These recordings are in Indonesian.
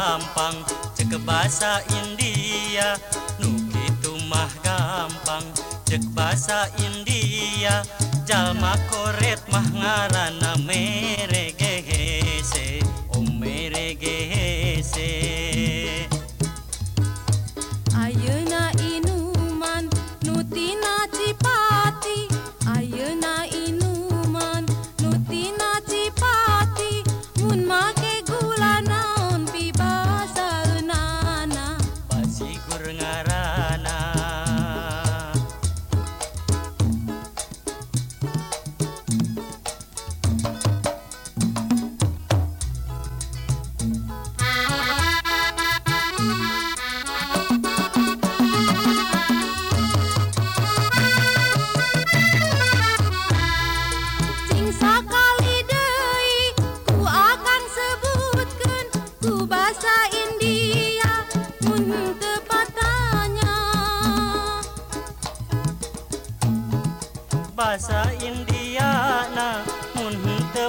gampang. Cek bahasa India nuki itu mah gampang. Cek bahasa India jalma koret mah ngaranna meregehese om meregehese.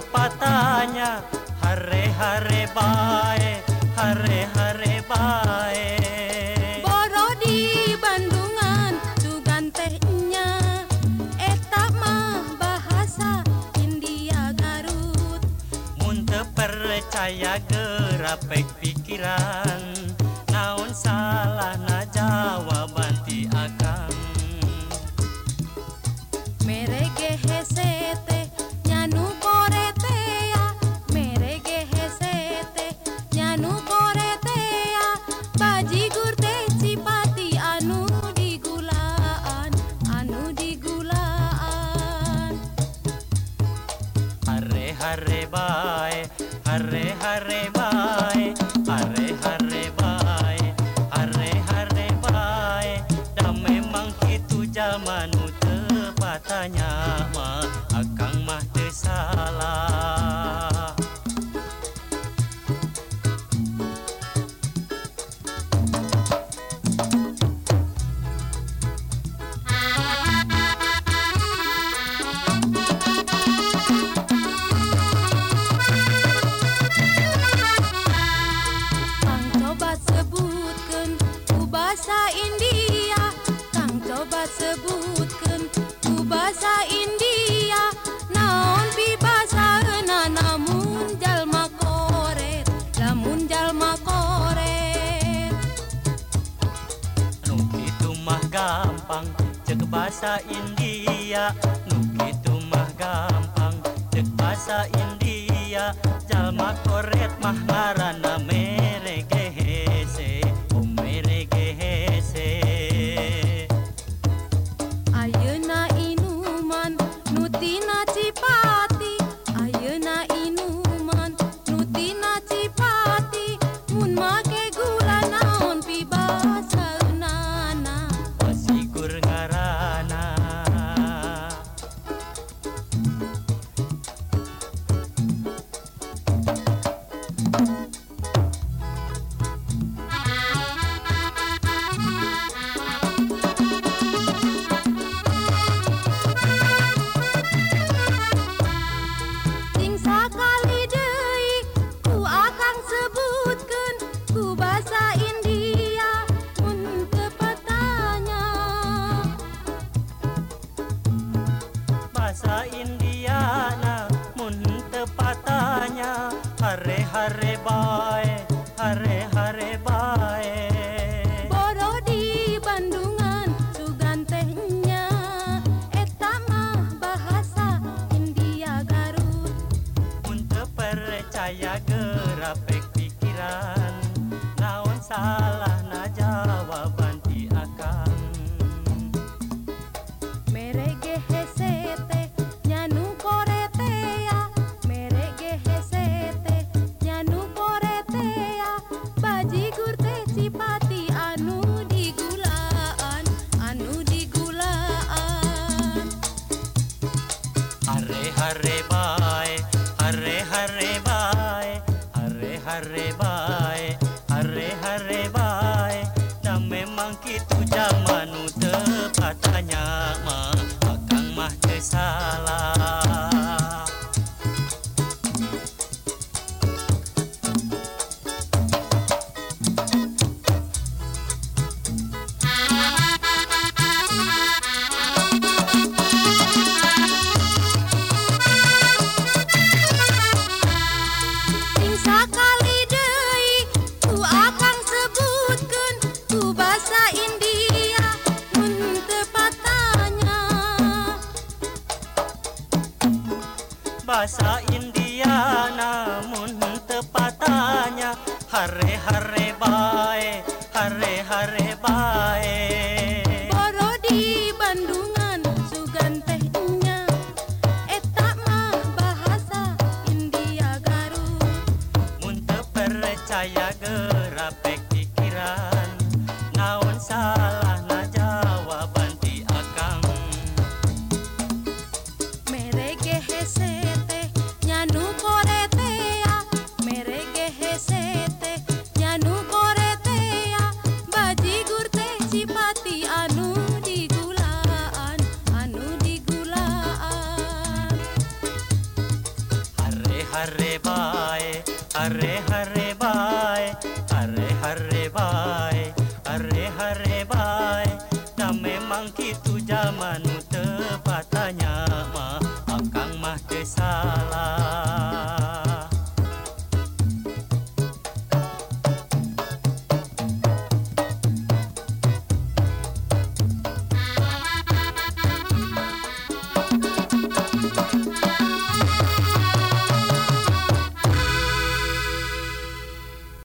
patanya. Hare Hare Bae Hare Hare Bae. Boro di Bandungan sugan tehnya Eta mah bahasa India Garut. Mun percaya gerapek pikiran. Hare Bye, Hare Hare Bye, Hare Hare Bye, Hare Hare Bye. Dah memang itu zaman tepatnya mah akang mah. Coba sebutkeun ku bahasa India. Naon pibasaeuna namun jalma koret Lamun jalma koret. Nu kitu mah gampang cek bahasa India. Nu kitu mah gampang cek bahasa India. Jalma koret mah ngaranna hare hare bae hare hare bae Boro di Bandungan sugan tehnya eta mah bahasa India Garut. Mun teu percaya gerapek हरे बाय हरे हरे बाय हरे हरे बाय हरे हरे बाय। dah memang gitu zaman teu patanya mah akang mah teu salah bahasa India namun tepatnya hare कर रहे हैं